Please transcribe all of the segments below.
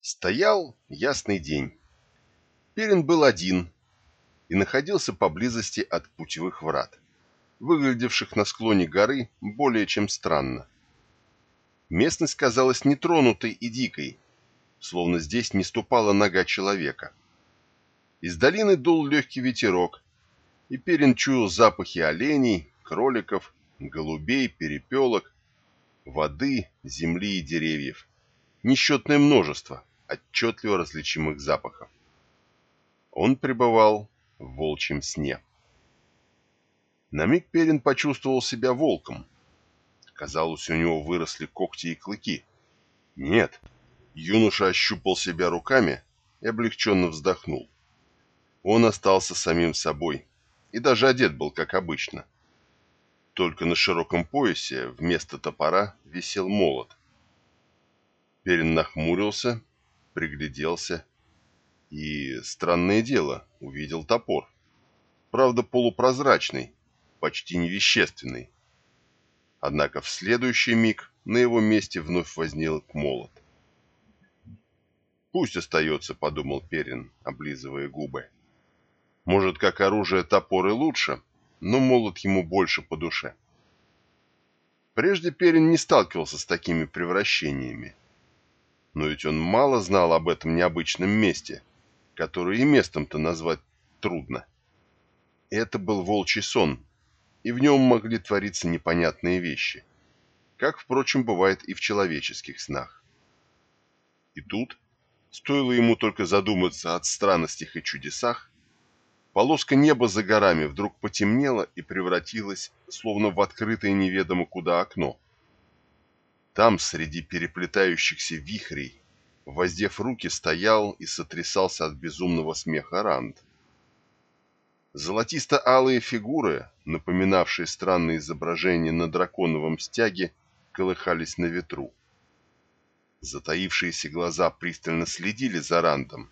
Стоял ясный день. Перин был один и находился поблизости от путевых врат, выглядевших на склоне горы более чем странно. Местность казалась нетронутой и дикой, словно здесь не ступала нога человека. Из долины дул легкий ветерок, и Перин чуял запахи оленей, кроликов, голубей, перепелок, воды, земли и деревьев. Несчетное множество отчетливо различимых запахов. Он пребывал в волчьем сне. На миг Перин почувствовал себя волком. Казалось, у него выросли когти и клыки. Нет, юноша ощупал себя руками и облегченно вздохнул. Он остался самим собой и даже одет был как обычно. Только на широком поясе вместо топора висел молот. Перин нахмурился пригляделся и, странное дело, увидел топор. Правда, полупрозрачный, почти невещественный. Однако в следующий миг на его месте вновь возник молот. «Пусть остается», — подумал Перин, облизывая губы. «Может, как оружие топор и лучше, но молот ему больше по душе». Прежде Перин не сталкивался с такими превращениями но ведь он мало знал об этом необычном месте, которое и местом-то назвать трудно. Это был волчий сон, и в нем могли твориться непонятные вещи, как, впрочем, бывает и в человеческих снах. И тут, стоило ему только задуматься о странностях и чудесах, полоска неба за горами вдруг потемнела и превратилась, словно в открытое неведомо куда окно. Там, среди переплетающихся вихрей, воздев руки, стоял и сотрясался от безумного смеха Ранд. Золотисто-алые фигуры, напоминавшие странные изображения на драконовом стяге, колыхались на ветру. Затаившиеся глаза пристально следили за Рандом.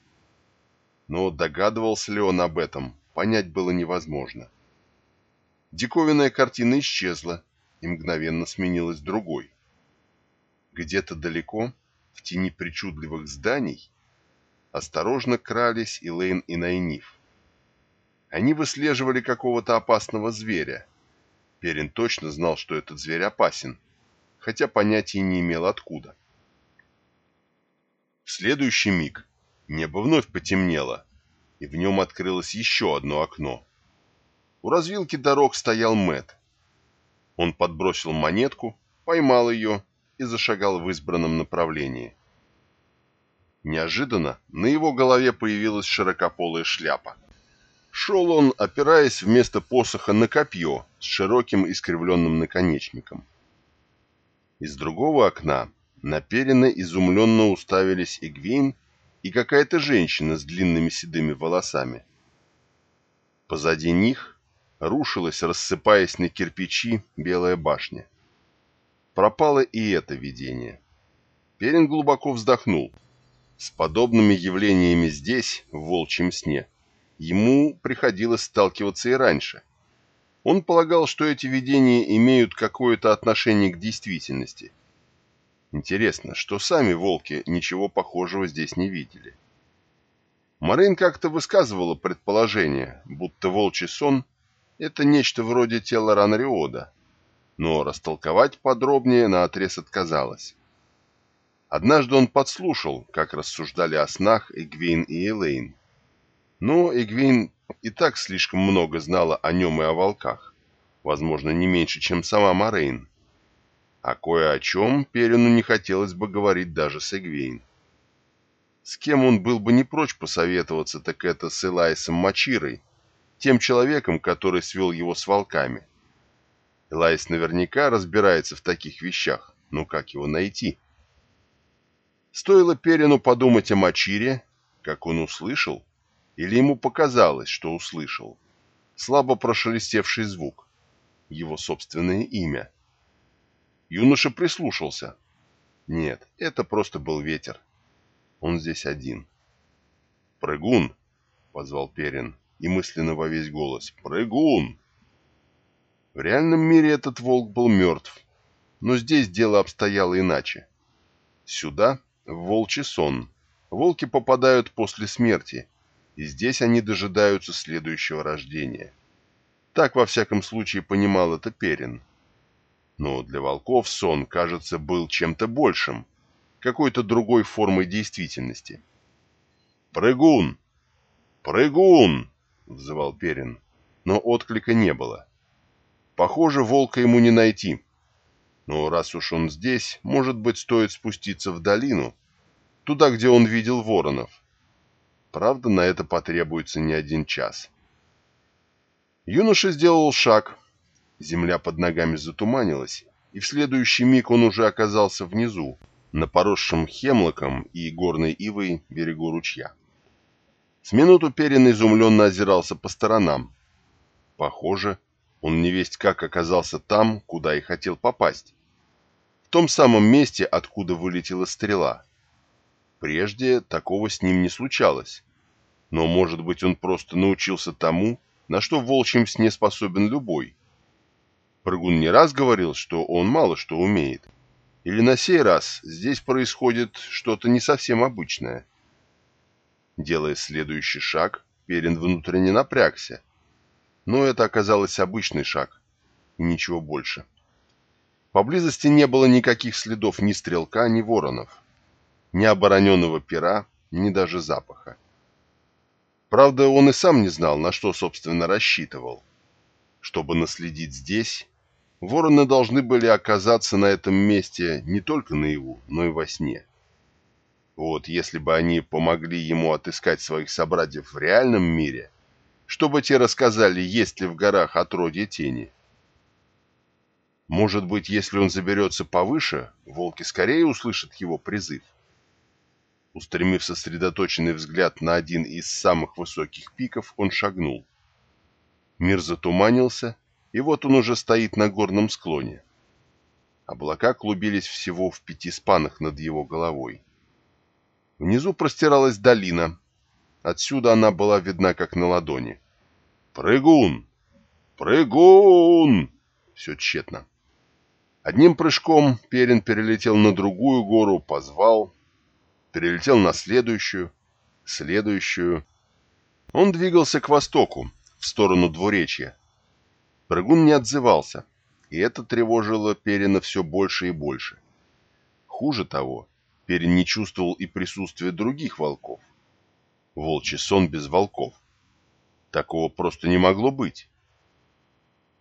Но догадывался ли он об этом, понять было невозможно. Диковинная картина исчезла и мгновенно сменилась другой. Где-то далеко, в тени причудливых зданий, осторожно крались Илэйн и Найниф. Они выслеживали какого-то опасного зверя. Перин точно знал, что этот зверь опасен, хотя понятия не имел откуда. В следующий миг небо вновь потемнело, и в нем открылось еще одно окно. У развилки дорог стоял Мэт. Он подбросил монетку, поймал ее и зашагал в избранном направлении. Неожиданно на его голове появилась широкополая шляпа. Шел он, опираясь вместо посоха на копье с широким искривленным наконечником. Из другого окна на Перина изумленно уставились Игвейн и какая-то женщина с длинными седыми волосами. Позади них рушилась, рассыпаясь на кирпичи, белая башня пропало и это видение. Перин глубоко вздохнул. С подобными явлениями здесь, в волчьем сне, ему приходилось сталкиваться и раньше. Он полагал, что эти видения имеют какое-то отношение к действительности. Интересно, что сами волки ничего похожего здесь не видели. Марин как-то высказывала предположение, будто волчий сон — это нечто вроде тела Ранриода, но растолковать подробнее наотрез отказалась. Однажды он подслушал, как рассуждали о снах Эгвейн и Элейн. Но Эгвейн и так слишком много знала о нем и о волках, возможно, не меньше, чем сама Морейн. А кое о чем Перину не хотелось бы говорить даже с Эгвейн. С кем он был бы не прочь посоветоваться, так это с Элайсом Мачирой, тем человеком, который свел его с волками. Элайс наверняка разбирается в таких вещах, но как его найти? Стоило Перину подумать о Мачире, как он услышал, или ему показалось, что услышал, слабо прошелестевший звук, его собственное имя. Юноша прислушался. Нет, это просто был ветер. Он здесь один. «Прыгун!» — позвал Перин, и мысленно во весь голос. «Прыгун!» В реальном мире этот волк был мертв, но здесь дело обстояло иначе. Сюда, в волчий сон, волки попадают после смерти, и здесь они дожидаются следующего рождения. Так, во всяком случае, понимал это Перин. Но для волков сон, кажется, был чем-то большим, какой-то другой формой действительности. «Прыгун! Прыгун!» — взывал Перин, но отклика не было. Похоже, волка ему не найти. Но раз уж он здесь, может быть, стоит спуститься в долину, туда, где он видел воронов. Правда, на это потребуется не один час. Юноша сделал шаг. Земля под ногами затуманилась, и в следующий миг он уже оказался внизу, на поросшем хемлоком и горной ивой берегу ручья. С минуту Перин изумленно озирался по сторонам. Похоже, он невесть как оказался там, куда и хотел попасть. В том самом месте, откуда вылетела стрела. Прежде такого с ним не случалось. Но, может быть, он просто научился тому, на что в волчьем сне способен любой. Прыгун не раз говорил, что он мало что умеет. Или на сей раз здесь происходит что-то не совсем обычное. Делая следующий шаг, Перин внутренне напрягся. Но это оказалось обычный шаг, и ничего больше. Поблизости не было никаких следов ни стрелка, ни воронов, ни обороненного пера, ни даже запаха. Правда, он и сам не знал, на что, собственно, рассчитывал. Чтобы наследить здесь, вороны должны были оказаться на этом месте не только наяву, но и во сне. Вот если бы они помогли ему отыскать своих собратьев в реальном мире, чтобы те рассказали, есть ли в горах отродье тени. Может быть, если он заберется повыше, волки скорее услышат его призыв. Устремив сосредоточенный взгляд на один из самых высоких пиков, он шагнул. Мир затуманился, и вот он уже стоит на горном склоне. Облака клубились всего в пяти спанах над его головой. Внизу простиралась долина, Отсюда она была видна как на ладони. «Прыгун! Прыгун!» Все тщетно. Одним прыжком Перин перелетел на другую гору, позвал, перелетел на следующую, следующую. Он двигался к востоку, в сторону двуречья. Прыгун не отзывался, и это тревожило Перина все больше и больше. Хуже того, Перин не чувствовал и присутствия других волков волчий сон без волков. Такого просто не могло быть.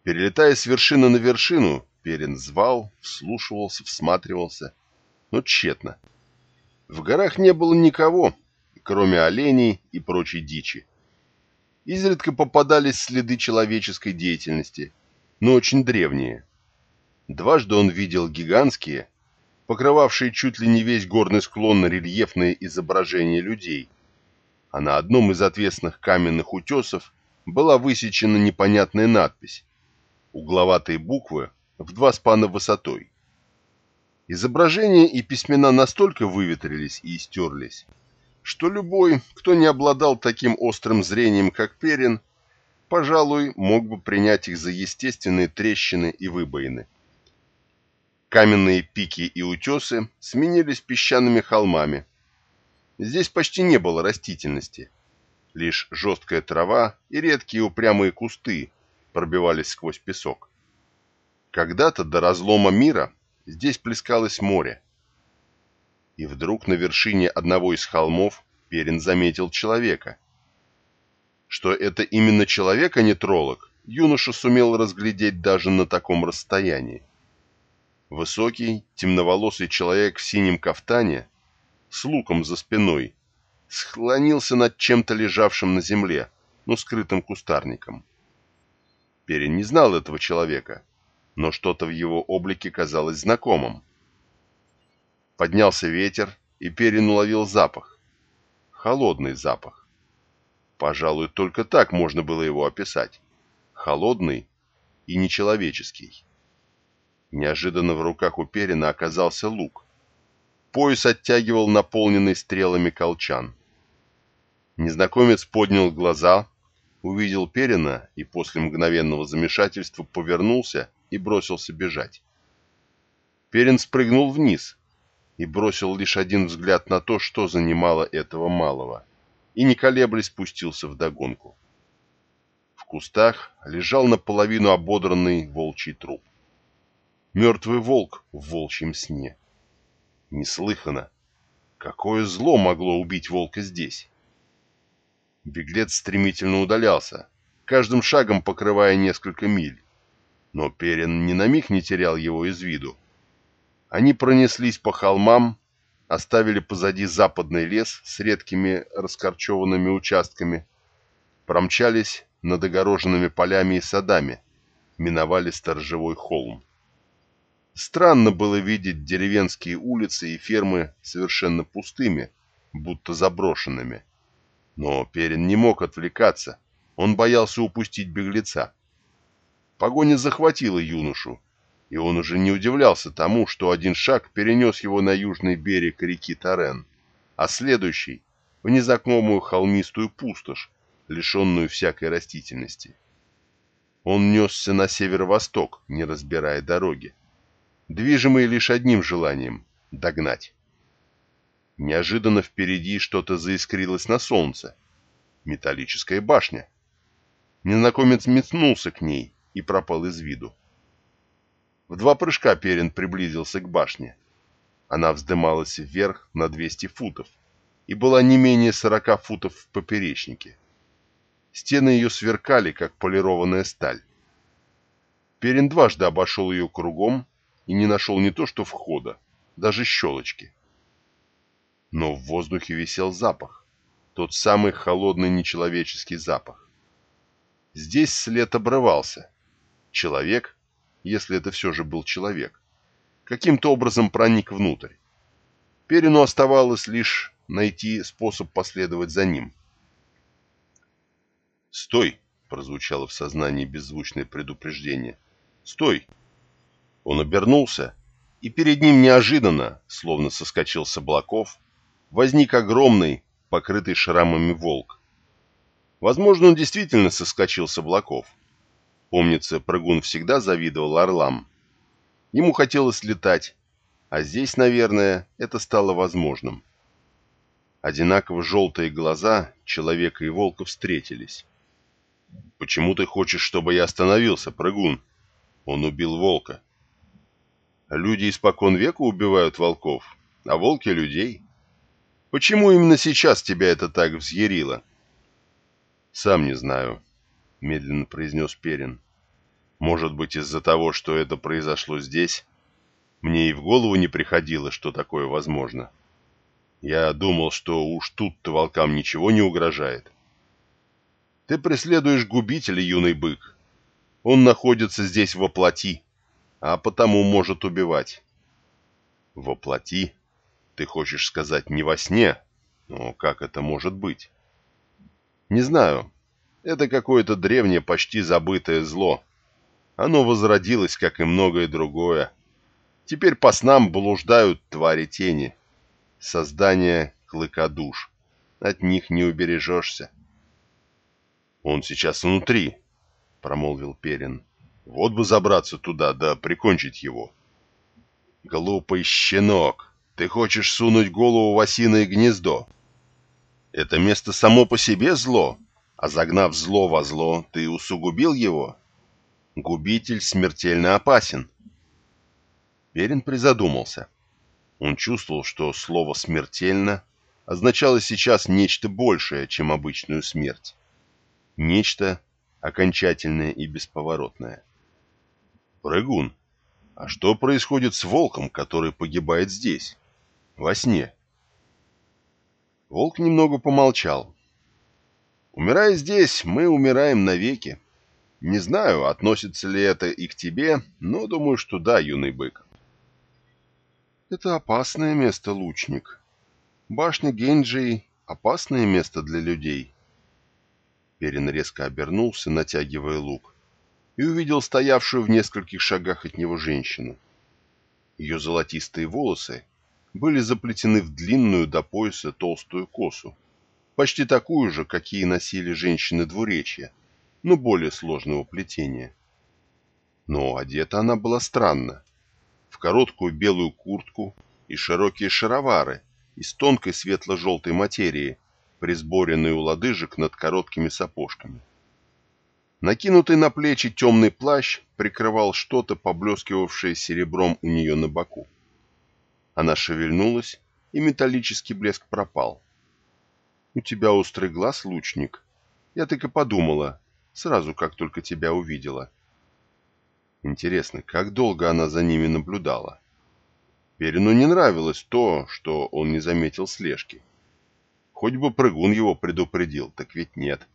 Перелетая с вершины на вершину, Перин звал, вслушивался, всматривался, но тщетно. В горах не было никого, кроме оленей и прочей дичи. Изредка попадались следы человеческой деятельности, но очень древние. Дважды он видел гигантские, покрывавшие чуть ли не весь горный склон рельефные изображения людей, а на одном из отвесных каменных утесов была высечена непонятная надпись, угловатые буквы в два спана высотой. Изображения и письмена настолько выветрились и истерлись, что любой, кто не обладал таким острым зрением, как Перин, пожалуй, мог бы принять их за естественные трещины и выбоины. Каменные пики и утесы сменились песчаными холмами, Здесь почти не было растительности. Лишь жесткая трава и редкие упрямые кусты пробивались сквозь песок. Когда-то до разлома мира здесь плескалось море. И вдруг на вершине одного из холмов Перин заметил человека. Что это именно человек, а не троллок, юноша сумел разглядеть даже на таком расстоянии. Высокий, темноволосый человек в синем кафтане с луком за спиной, склонился над чем-то лежавшим на земле, но скрытым кустарником. Перин не знал этого человека, но что-то в его облике казалось знакомым. Поднялся ветер, и Перин уловил запах. Холодный запах. Пожалуй, только так можно было его описать. Холодный и нечеловеческий. Неожиданно в руках у Перина оказался лук. Пояс оттягивал наполненный стрелами колчан. Незнакомец поднял глаза, увидел Перина и после мгновенного замешательства повернулся и бросился бежать. Перин спрыгнул вниз, и бросил лишь один взгляд на то, что занимало этого малого, и, не колеблясь, спустился вдогонку. В кустах лежал наполовину ободранный волчий труп. Мертвый волк в волчьем сне. Неслыханно. Какое зло могло убить волка здесь? Беглец стремительно удалялся, каждым шагом покрывая несколько миль. Но Перин ни на миг не терял его из виду. Они пронеслись по холмам, оставили позади западный лес с редкими раскорчеванными участками, промчались над огороженными полями и садами, миновали сторожевой холм. Странно было видеть деревенские улицы и фермы совершенно пустыми, будто заброшенными. Но Перин не мог отвлекаться, он боялся упустить беглеца. Погоня захватила юношу, и он уже не удивлялся тому, что один шаг перенес его на южный берег реки Тарен, а следующий — в незнакомую холмистую пустошь, лишенную всякой растительности. Он несся на северо-восток, не разбирая дороги, движимый лишь одним желанием — догнать. Неожиданно впереди что-то заискрилось на солнце. Металлическая башня. Незнакомец метнулся к ней и пропал из виду. В два прыжка Перин приблизился к башне. Она вздымалась вверх на 200 футов и была не менее 40 футов в поперечнике. Стены ее сверкали, как полированная сталь. Перин дважды обошел ее кругом и не нашел не то что входа, даже щелочки. Но в воздухе висел запах, тот самый холодный нечеловеческий запах. Здесь след обрывался. Человек, если это все же был человек, каким-то образом проник внутрь. Перину оставалось лишь найти способ последовать за ним. «Стой!» — прозвучало в сознании беззвучное предупреждение. «Стой!» Он обернулся, и перед ним неожиданно, словно соскочил с облаков, возник огромный, покрытый шрамами волк. Возможно, он действительно соскочил с облаков. Помнится, прыгун всегда завидовал орлам. Ему хотелось летать, а здесь, наверное, это стало возможным. Одинаково желтые глаза человека и волка встретились. «Почему ты хочешь, чтобы я остановился, прыгун?» Он убил волка. Люди испокон века убивают волков, а волки — людей. Почему именно сейчас тебя это так взъярило? Сам не знаю, — медленно произнес Перин. Может быть, из-за того, что это произошло здесь? Мне и в голову не приходило, что такое возможно. Я думал, что уж тут-то волкам ничего не угрожает. Ты преследуешь губителя, юный бык. Он находится здесь во плоти а потому может убивать. Воплоти? Ты хочешь сказать не во сне? Но как это может быть? Не знаю. Это какое-то древнее, почти забытое зло. Оно возродилось, как и многое другое. Теперь по снам блуждают твари тени. Создание клыкодуш. От них не убережешься. «Он сейчас внутри», — промолвил Перин. Вот бы забраться туда, да прикончить его. Глупый щенок, ты хочешь сунуть голову в осиное гнездо. Это место само по себе зло, а загнав зло во зло, ты усугубил его. Губитель смертельно опасен. Перин призадумался. Он чувствовал, что слово «смертельно» означало сейчас нечто большее, чем обычную смерть. Нечто окончательное и бесповоротное. Прыгун, а что происходит с волком, который погибает здесь, во сне? Волк немного помолчал. Умирая здесь, мы умираем навеки. Не знаю, относится ли это и к тебе, но думаю, что да, юный бык. Это опасное место, лучник. Башня Генджи — опасное место для людей. Перин резко обернулся, натягивая лук и увидел стоявшую в нескольких шагах от него женщину. Ее золотистые волосы были заплетены в длинную до пояса толстую косу, почти такую же, какие носили женщины двуречья, но более сложного плетения. Но одета она была странно. В короткую белую куртку, и широкие шаровары из тонкой светло-желтой материи, присборенные у лодыжек над короткими сапожками. Накинутый на плечи темный плащ прикрывал что-то, поблескивавшее серебром у нее на боку. Она шевельнулась, и металлический блеск пропал. «У тебя острый глаз, лучник. Я так и подумала, сразу как только тебя увидела». Интересно, как долго она за ними наблюдала? Перину не нравилось то, что он не заметил слежки. Хоть бы прыгун его предупредил, так ведь нет.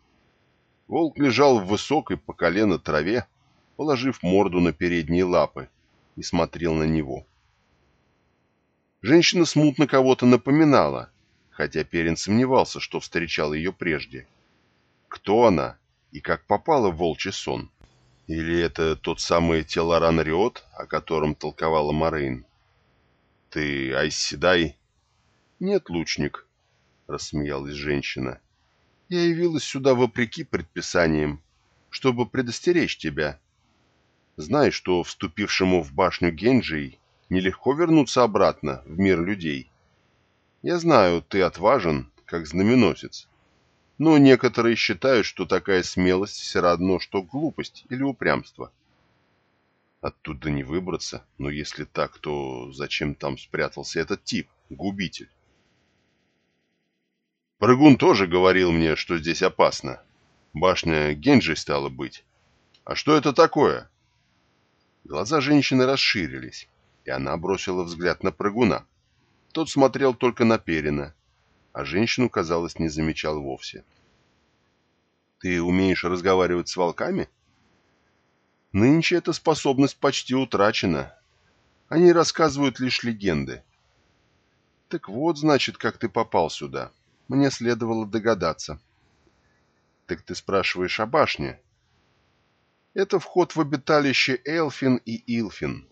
Волк лежал в высокой по колено траве, положив морду на передние лапы, и смотрел на него. Женщина смутно кого-то напоминала, хотя Перин сомневался, что встречал ее прежде. Кто она и как попала в волчий сон? Или это тот самый Телоран Риот, о котором толковала Морейн? «Ты Айсседай?» «Нет, лучник», — рассмеялась женщина. «Я явилась сюда вопреки предписаниям, чтобы предостеречь тебя. Знай, что вступившему в башню Генджий нелегко вернуться обратно в мир людей. Я знаю, ты отважен, как знаменосец. Но некоторые считают, что такая смелость все равно, что глупость или упрямство. Оттуда не выбраться, но если так, то зачем там спрятался этот тип, губитель? Прыгун тоже говорил мне, что здесь опасно. Башня Генджи стала быть. А что это такое? Глаза женщины расширились и она бросила взгляд на прыгуна. Тот смотрел только на Перина, а женщину, казалось, не замечал вовсе. «Ты умеешь разговаривать с волками?» «Нынче эта способность почти утрачена. Они рассказывают лишь легенды». «Так вот, значит, как ты попал сюда. Мне следовало догадаться». «Так ты спрашиваешь о башне?» «Это вход в обиталище Элфин и Илфин»,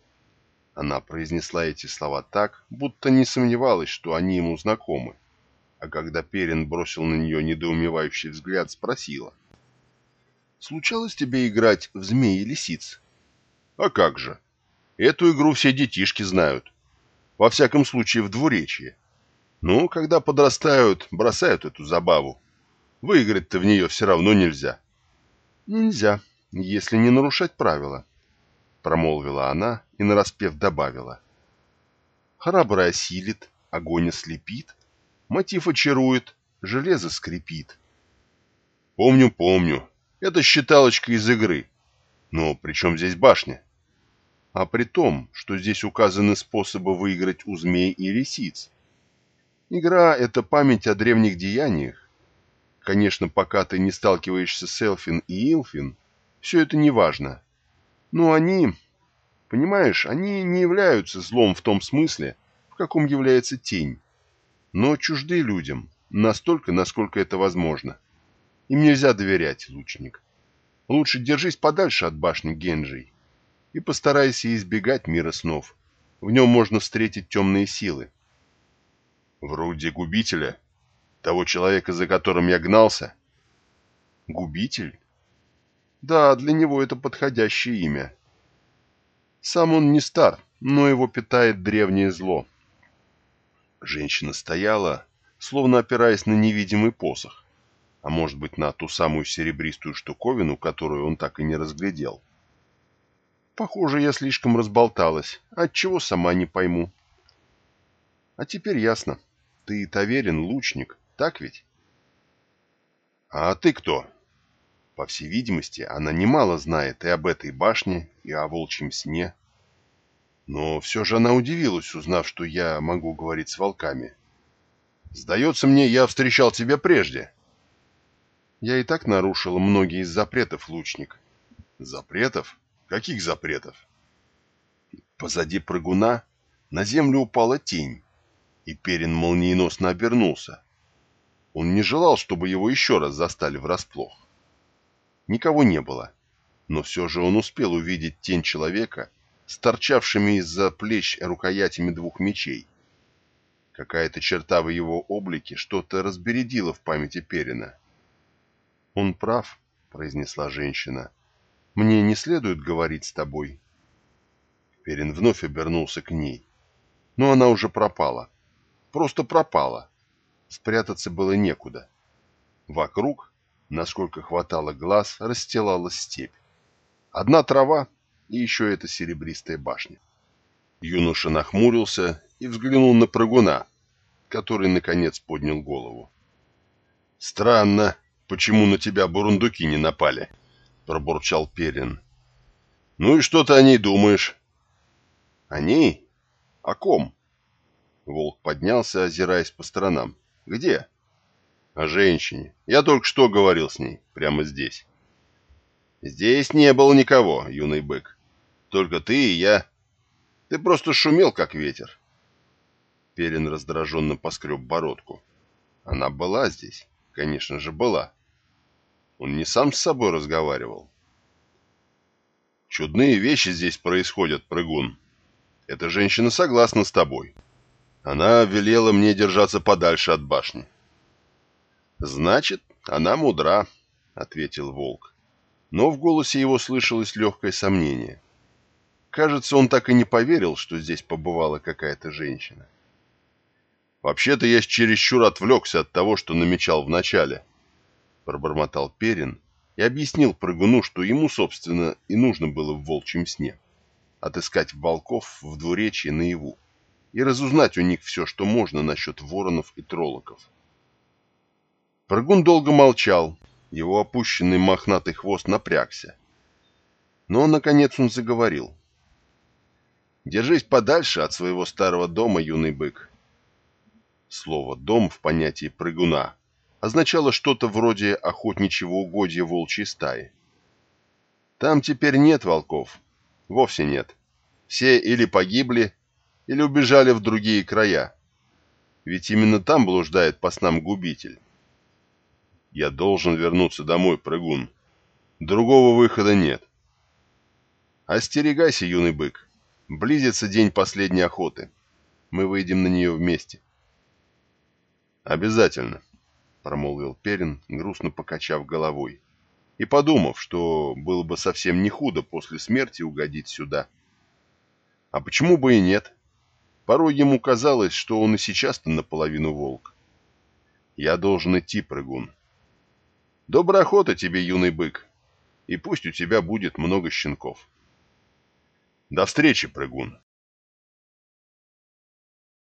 она произнесла эти слова так, будто не сомневалась, что они ему знакомы. А когда Перин бросил на нее недоумевающий взгляд, спросила. «Случалось тебе играть в змеи и лисиц?» «А как же? Эту игру все детишки знают. Во всяком случае, в двуречье. Ну, когда подрастают, бросают эту забаву. Выиграть-то в нее все равно нельзя». «Нельзя, если не нарушать правила», — промолвила она и нараспев добавила. «Храбрый осилит, огонь ослепит, мотив очарует, железо скрипит». «Помню, помню. Это считалочка из игры. Но при чем здесь башня?» «А при том, что здесь указаны способы выиграть у змей и лисиц. Игра — это память о древних деяниях. Конечно, пока ты не сталкиваешься с Элфин и Илфин, все это не важно. Но они, понимаешь, они не являются злом в том смысле, в каком является тень, но чужды людям, настолько, насколько это возможно. Им нельзя доверять, лучник. Лучше держись подальше от башни Генджей и постарайся избегать мира снов. В нем можно встретить темные силы. Вроде губителя, того человека, за которым я гнался. Губитель? Да, для него это подходящее имя. Сам он не стар, но его питает древнее зло. Женщина стояла, словно опираясь на невидимый посох, а может быть на ту самую серебристую штуковину, которую он так и не разглядел. Похоже, я слишком разболталась, отчего сама не пойму. А теперь ясно. Ты Таверин, лучник, так ведь? А ты кто? По всей видимости, она немало знает и об этой башне, и о волчьем сне. Но все же она удивилась, узнав, что я могу говорить с волками. «Сдается мне, я встречал тебя прежде». Я и так нарушила многие из запретов, лучник. Запретов? Каких запретов? Позади прыгуна на землю упала тень, и Перин молниеносно обернулся. Он не желал, чтобы его еще раз застали врасплох. Никого не было. Но все же он успел увидеть тень человека с торчавшими из-за плеч рукоятями двух мечей. Какая-то черта в его облике что-то разбередила в памяти Перина. «Он прав», — произнесла женщина. «Мне не следует говорить с тобой». Перин вновь обернулся к ней. но она уже пропала. Просто пропала. Спрятаться было некуда. Вокруг, насколько хватало глаз, расстилалась степь. Одна трава и еще эта серебристая башня. Юноша нахмурился и взглянул на прыгуна, который, наконец, поднял голову. «Странно, почему на тебя бурундуки не напали?» — пробурчал Перин. «Ну и что ты о ней думаешь?» «О ней? О ком?» Волк поднялся, озираясь по сторонам. «Где?» «О женщине. Я только что говорил с ней, прямо здесь». «Здесь не было никого, юный бык. Только ты и я. Ты просто шумел, как ветер». Перин раздраженно поскреб бородку. Она была здесь. Конечно же, была. Он не сам с собой разговаривал. Чудные вещи здесь происходят, прыгун. Эта женщина согласна с тобой. Она велела мне держаться подальше от башни. Значит, она мудра, ответил волк. Но в голосе его слышалось легкое сомнение. Кажется, он так и не поверил, что здесь побывала какая-то женщина. «Вообще-то я чересчур отвлекся от того, что намечал вначале», — пробормотал Перин и объяснил прыгуну, что ему, собственно, и нужно было в волчьем сне — отыскать волков в двуречье наяву и разузнать у них все, что можно насчет воронов и троллоков. Прыгун долго молчал, его опущенный мохнатый хвост напрягся. Но, наконец, он заговорил. «Держись подальше от своего старого дома, юный бык. Слово «дом» в понятии прыгуна означало что-то вроде охотничьего угодья волчьей стаи. Там теперь нет волков. Вовсе нет. Все или погибли, или убежали в другие края. Ведь именно там блуждает по снам губитель. Я должен вернуться домой, прыгун. Другого выхода нет. Остерегайся, юный бык. Близится день последней охоты. Мы выйдем на нее вместе. «Обязательно», — промолвил Перин, грустно покачав головой, и подумав, что было бы совсем не худо после смерти угодить сюда. А почему бы и нет? Порой ему казалось, что он и сейчас-то наполовину волк. Я должен идти, прыгун. Доброй охоты тебе, юный бык, и пусть у тебя будет много щенков. До встречи, прыгун.